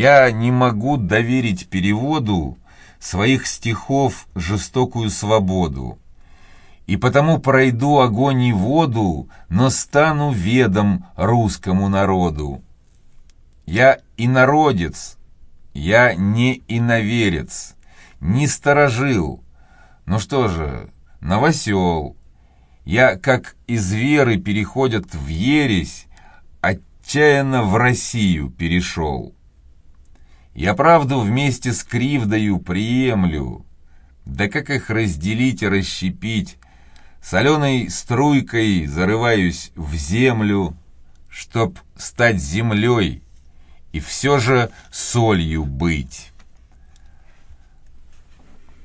Я не могу доверить переводу своих стихов жестокую свободу, и потому пройду огонь и воду, но стану ведом русскому народу. Я инородец, я не иноверец, не сторожил, ну что же, новосел. Я, как из веры переходят в ересь, отчаянно в Россию перешел. Я правду вместе с кривдою приемлю, да как их разделить и расщепить, соленой струйкой зарываюсь в землю, чтоб стать землей и все же солью быть».